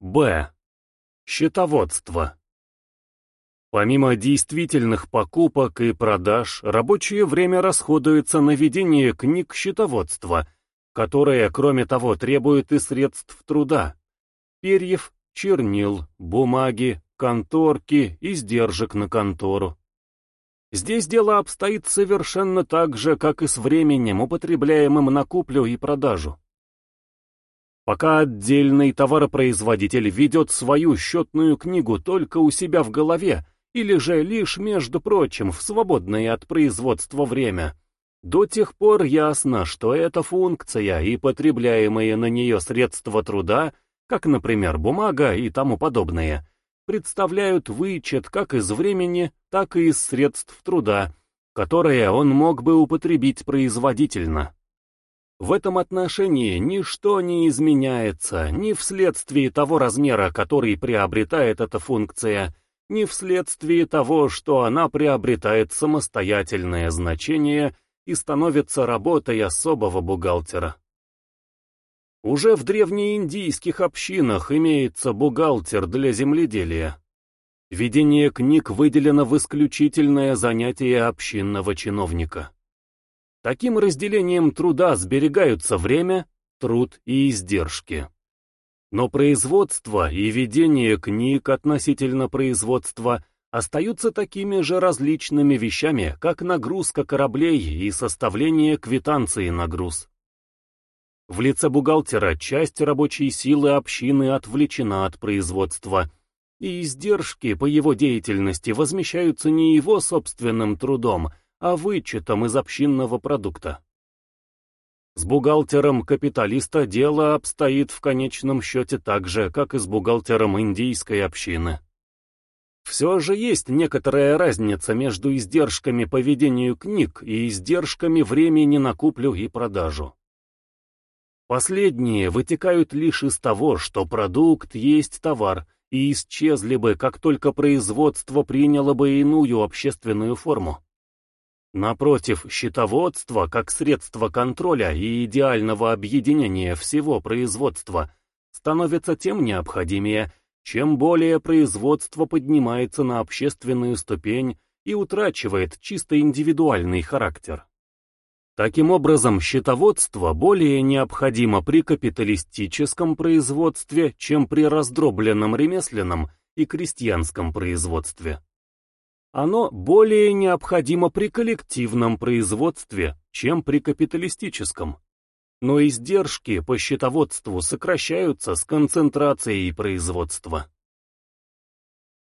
Б. Счетоводство. Помимо действительных покупок и продаж, рабочее время расходуется на ведение книг счетоводства, которое, кроме того, требует и средств труда, перьев, чернил, бумаги, конторки, издержек на контору. Здесь дело обстоит совершенно так же, как и с временем, употребляемым на куплю и продажу. Пока отдельный товаропроизводитель ведет свою счетную книгу только у себя в голове, или же лишь, между прочим, в свободное от производства время, до тех пор ясно, что эта функция и потребляемые на нее средства труда, как, например, бумага и тому подобное, представляют вычет как из времени, так и из средств труда, которые он мог бы употребить производительно. В этом отношении ничто не изменяется ни вследствие того размера, который приобретает эта функция, ни вследствие того, что она приобретает самостоятельное значение и становится работой особого бухгалтера. Уже в древнеиндийских общинах имеется бухгалтер для земледелия. Ведение книг выделено в исключительное занятие общинного чиновника. Таким разделением труда сберегаются время, труд и издержки. Но производство и ведение книг относительно производства остаются такими же различными вещами, как нагрузка кораблей и составление квитанции на груз. В лице бухгалтера часть рабочей силы общины отвлечена от производства, и издержки по его деятельности возмещаются не его собственным трудом, а вычетом из общинного продукта. С бухгалтером капиталиста дело обстоит в конечном счете так же, как и с бухгалтером индийской общины. Все же есть некоторая разница между издержками по ведению книг и издержками времени на куплю и продажу. Последние вытекают лишь из того, что продукт есть товар, и исчезли бы, как только производство приняло бы иную общественную форму. Напротив, счетоводство, как средство контроля и идеального объединения всего производства, становится тем необходимее, чем более производство поднимается на общественную ступень и утрачивает чисто индивидуальный характер. Таким образом, счетоводство более необходимо при капиталистическом производстве, чем при раздробленном ремесленном и крестьянском производстве. Оно более необходимо при коллективном производстве, чем при капиталистическом. Но издержки по счетоводству сокращаются с концентрацией производства.